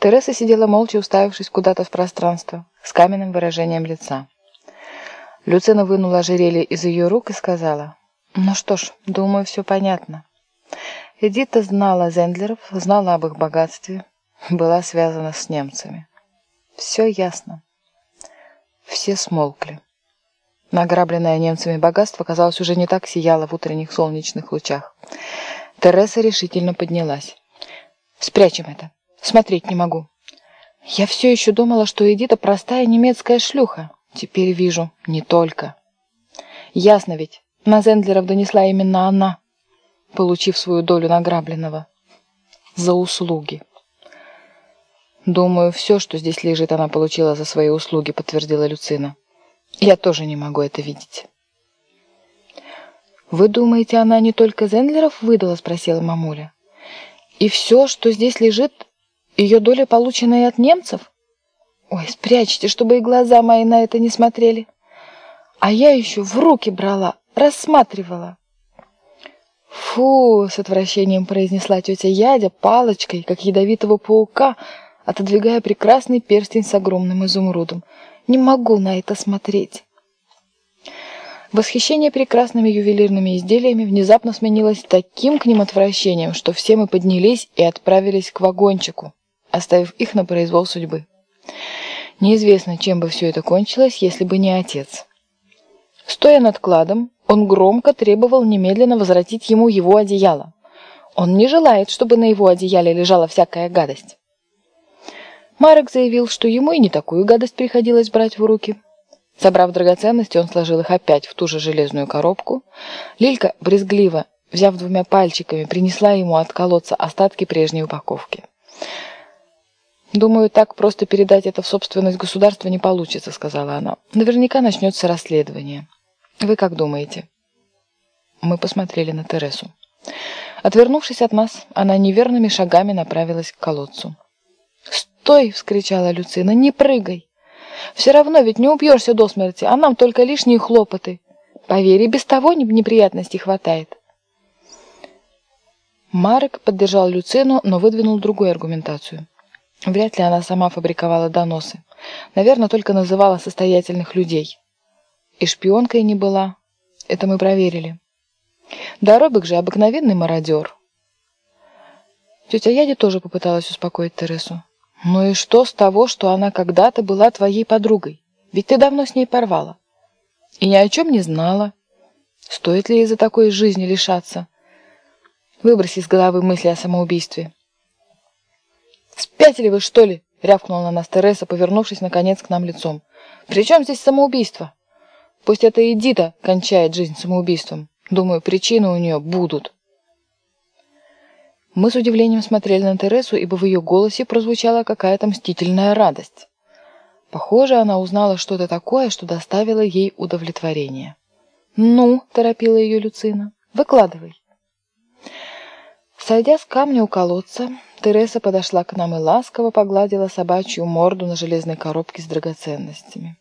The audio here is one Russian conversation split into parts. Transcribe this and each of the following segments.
Тереса сидела молча, уставившись куда-то в пространство, с каменным выражением лица. Люцина вынула ожерелье из ее рук и сказала, «Ну что ж, думаю, все понятно». Эдита знала Зендлеров, знала об их богатстве, была связана с немцами. Все ясно. Все смолкли. Награбленное немцами богатство, казалось, уже не так сияло в утренних солнечных лучах. Тереса решительно поднялась. «Спрячем это. Смотреть не могу. Я все еще думала, что Эдита простая немецкая шлюха. Теперь вижу, не только. Ясно ведь, на Зендлеров донесла именно она, получив свою долю награбленного. За услуги. Думаю, все, что здесь лежит, она получила за свои услуги, подтвердила Люцина. Я тоже не могу это видеть. «Вы думаете, она не только Зендлеров выдала?» – спросила мамуля. «И все, что здесь лежит, ее доля, полученная от немцев?» «Ой, спрячьте, чтобы и глаза мои на это не смотрели. А я еще в руки брала, рассматривала». «Фу!» — с отвращением произнесла тетя Ядя палочкой, как ядовитого паука, отодвигая прекрасный перстень с огромным изумрудом. «Не могу на это смотреть!» Восхищение прекрасными ювелирными изделиями внезапно сменилось таким к ним отвращением, что все мы поднялись и отправились к вагончику, оставив их на произвол судьбы. Неизвестно, чем бы все это кончилось, если бы не отец. Стоя над кладом, он громко требовал немедленно возвратить ему его одеяло. Он не желает, чтобы на его одеяле лежала всякая гадость. Марек заявил, что ему и не такую гадость приходилось брать в руки – Собрав драгоценности, он сложил их опять в ту же железную коробку. Лилька, брезгливо, взяв двумя пальчиками, принесла ему от колодца остатки прежней упаковки. «Думаю, так просто передать это в собственность государства не получится», — сказала она. «Наверняка начнется расследование. Вы как думаете?» Мы посмотрели на Тересу. Отвернувшись от нас, она неверными шагами направилась к колодцу. «Стой!» — вскричала Люцина. «Не прыгай!» Все равно ведь не убьешься до смерти, а нам только лишние хлопоты. Поверь, и без того неприятностей хватает. Марек поддержал Люцину, но выдвинул другую аргументацию. Вряд ли она сама фабриковала доносы. Наверное, только называла состоятельных людей. И шпионкой не была. Это мы проверили. Доробик же обыкновенный мародер. Тетя Яди тоже попыталась успокоить Тересу. «Ну и что с того, что она когда-то была твоей подругой? Ведь ты давно с ней порвала. И ни о чем не знала. Стоит ли из-за такой жизни лишаться? Выброси из головы мысли о самоубийстве». «Спятили вы, что ли?» — рявкнула на нас Тереса, повернувшись, наконец, к нам лицом. «При чем здесь самоубийство? Пусть это Эдита кончает жизнь самоубийством. Думаю, причины у нее будут». Мы с удивлением смотрели на Тересу, ибо в ее голосе прозвучала какая-то мстительная радость. Похоже, она узнала что-то такое, что доставило ей удовлетворение. «Ну», — торопила ее Люцина, — «выкладывай». Сойдя с камня у колодца, Тереса подошла к нам и ласково погладила собачью морду на железной коробке с драгоценностями.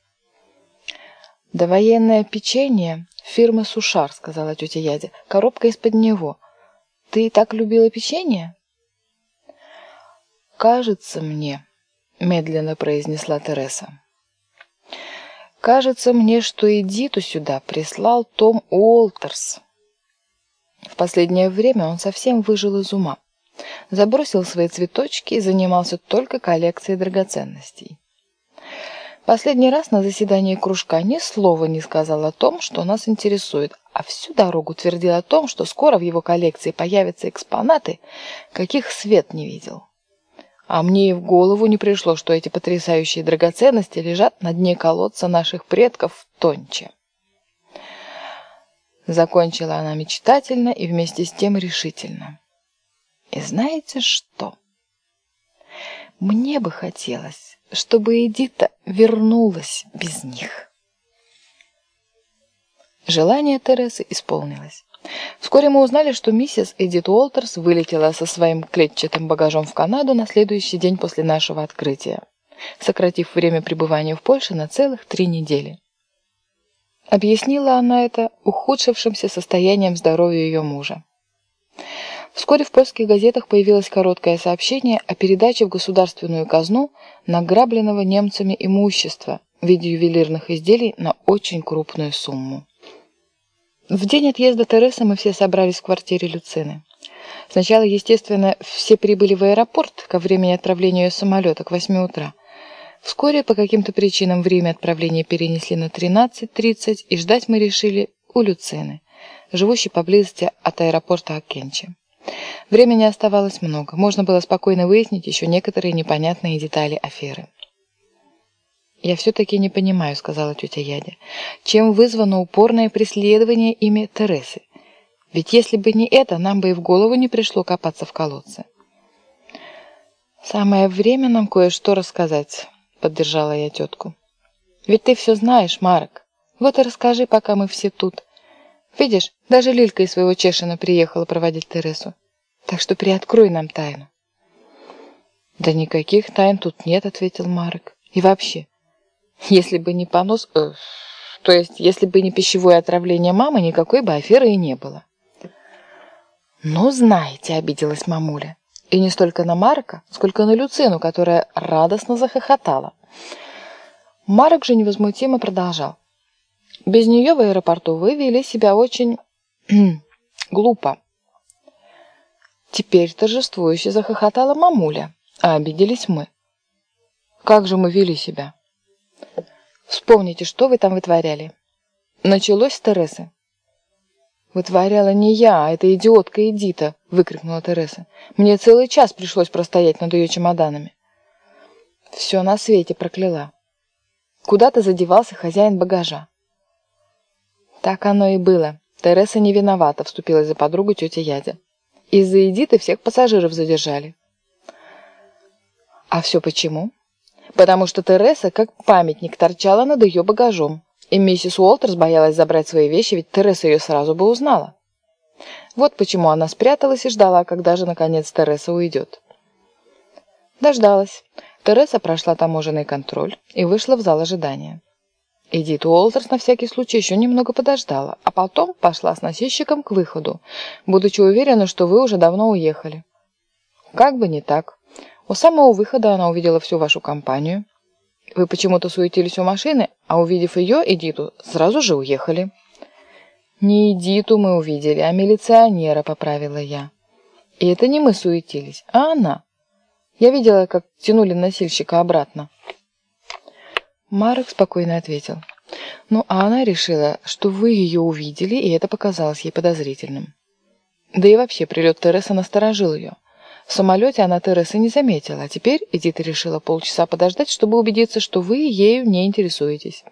«Довоенное печенье фирмы «Сушар», — сказала тетя Ядя. «Коробка из-под него. Ты так любила печенье? Кажется мне, медленно произнесла Тереса. Кажется мне, что Эдиту сюда прислал Том Уолтерс. В последнее время он совсем выжил из ума. Забросил свои цветочки и занимался только коллекцией драгоценностей. Последний раз на заседании кружка ни слова не сказал о том, что нас интересует, а всю дорогу твердил о том, что скоро в его коллекции появятся экспонаты, каких свет не видел. А мне и в голову не пришло, что эти потрясающие драгоценности лежат на дне колодца наших предков в Тонче. Закончила она мечтательно и вместе с тем решительно. И знаете что? Мне бы хотелось, чтобы Эдита вернулась без них. Желание Тересы исполнилось. Вскоре мы узнали, что миссис Эдит Уолтерс вылетела со своим клетчатым багажом в Канаду на следующий день после нашего открытия, сократив время пребывания в Польше на целых три недели. Объяснила она это ухудшившимся состоянием здоровья ее мужа. Вскоре в польских газетах появилось короткое сообщение о передаче в государственную казну награбленного немцами имущества в виде ювелирных изделий на очень крупную сумму. В день отъезда Тересы мы все собрались в квартире Люцины. Сначала, естественно, все прибыли в аэропорт ко времени отправления ее самолета к 8 утра. Вскоре по каким-то причинам время отправления перенесли на 13.30, и ждать мы решили у Люцины, живущей поблизости от аэропорта Аккенчи. Времени оставалось много, можно было спокойно выяснить еще некоторые непонятные детали аферы. «Я все-таки не понимаю», — сказала тетя Ядя, «чем вызвано упорное преследование ими Тересы. Ведь если бы не это, нам бы и в голову не пришло копаться в колодце». «Самое время нам кое-что рассказать», — поддержала я тетку. «Ведь ты все знаешь, Марок. Вот и расскажи, пока мы все тут. Видишь, даже Лилька из своего Чешина приехала проводить Тересу. Так что приоткрой нам тайну». «Да никаких тайн тут нет», — ответил Марок. «И вообще, если бы не понос... Э, то есть, если бы не пищевое отравление мамы, никакой бы аферы и не было. «Ну, знаете», — обиделась мамуля. И не столько на Марка, сколько на Люцину, которая радостно захохотала. Марк же невозмутимо продолжал. Без нее в аэропорту вы вели себя очень глупо. Теперь торжествующе захохотала мамуля, а обиделись мы. Как же мы вели себя? Вспомните, что вы там вытворяли. Началось с Тересы. «Вытворяла не я, а эта идиотка Эдита!» — выкрикнула Тереса. «Мне целый час пришлось простоять над ее чемоданами». Все на свете прокляла. Куда-то задевался хозяин багажа. Так оно и было. Тереса не виновата, вступилась за подругу тетя Ядя. Из-за Эдиты всех пассажиров задержали. А все почему? потому что Тереса как памятник торчала над ее багажом, и миссис Уолтерс боялась забрать свои вещи, ведь Тереса ее сразу бы узнала. Вот почему она спряталась и ждала, когда же, наконец, Тереса уйдет. Дождалась. Тереса прошла таможенный контроль и вышла в зал ожидания. Эдит Уолтерс на всякий случай еще немного подождала, а потом пошла с носильщиком к выходу, будучи уверена, что вы уже давно уехали. Как бы не так. У самого выхода она увидела всю вашу компанию. Вы почему-то суетились у машины, а увидев ее, Эдиту, сразу же уехали. Не Эдиту мы увидели, а милиционера, поправила я. И это не мы суетились, а она. Я видела, как тянули носильщика обратно. Марок спокойно ответил. Ну, а она решила, что вы ее увидели, и это показалось ей подозрительным. Да и вообще, прилет Тереса насторожил ее. В самолете она Тересы не заметила, а теперь Эдита решила полчаса подождать, чтобы убедиться, что вы ею не интересуетесь.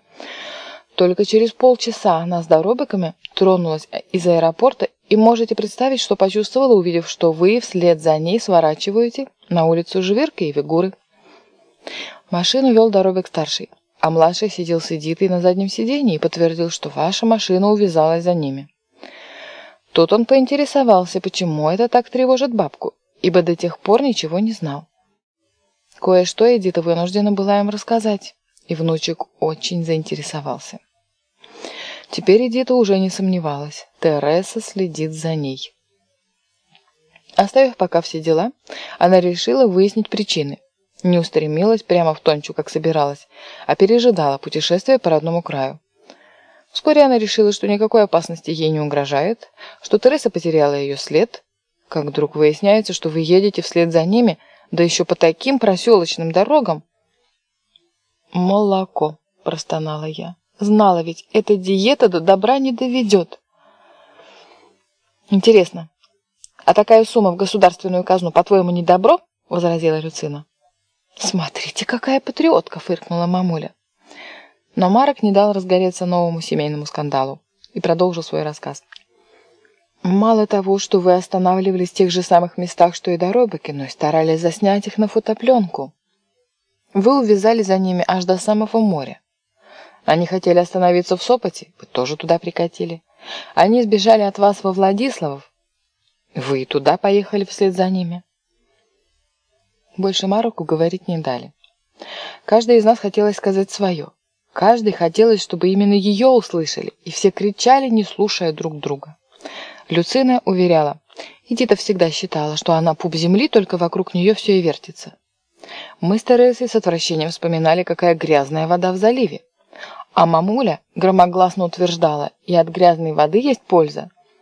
Только через полчаса она с доробиками тронулась из аэропорта, и можете представить, что почувствовала, увидев, что вы вслед за ней сворачиваете на улицу Жвирка и Вигуры. Машину вел доробик старший, а младший сидел с Эдитой на заднем сиденье и подтвердил, что ваша машина увязалась за ними. Тут он поинтересовался, почему это так тревожит бабку, ибо до тех пор ничего не знал. Кое-что Эдита вынуждена была им рассказать, и внучек очень заинтересовался. Теперь Эдита уже не сомневалась, Тереса следит за ней. Оставив пока все дела, она решила выяснить причины. Не устремилась прямо в Тончу, как собиралась, а пережидала путешествие по родному краю. Вскоре она решила, что никакой опасности ей не угрожает, что Тереса потеряла ее след, как вдруг выясняется, что вы едете вслед за ними, да еще по таким проселочным дорогам. «Молоко», — простонала я. «Знала ведь, эта диета до добра не доведет». «Интересно, а такая сумма в государственную казну, по-твоему, не добро?» — возразила Люцина. «Смотрите, какая патриотка!» — фыркнула мамуля. Но Марок не дал разгореться новому семейному скандалу и продолжил свой рассказ. Мало того, что вы останавливались в тех же самых местах, что и Доробики, но и старались заснять их на фотопленку. Вы увязали за ними аж до самого моря. Они хотели остановиться в Сопоте, вы тоже туда прикатили. Они сбежали от вас во Владиславов, вы и туда поехали вслед за ними. Больше Маруку говорить не дали. Каждый из нас хотел сказать свое. Каждый хотелось, чтобы именно ее услышали, и все кричали, не слушая друг друга. Люцина уверяла, Эдита всегда считала, что она пуп земли, только вокруг нее все и вертится. Мы с Тересой с отвращением вспоминали, какая грязная вода в заливе. А мамуля громогласно утверждала, и от грязной воды есть польза,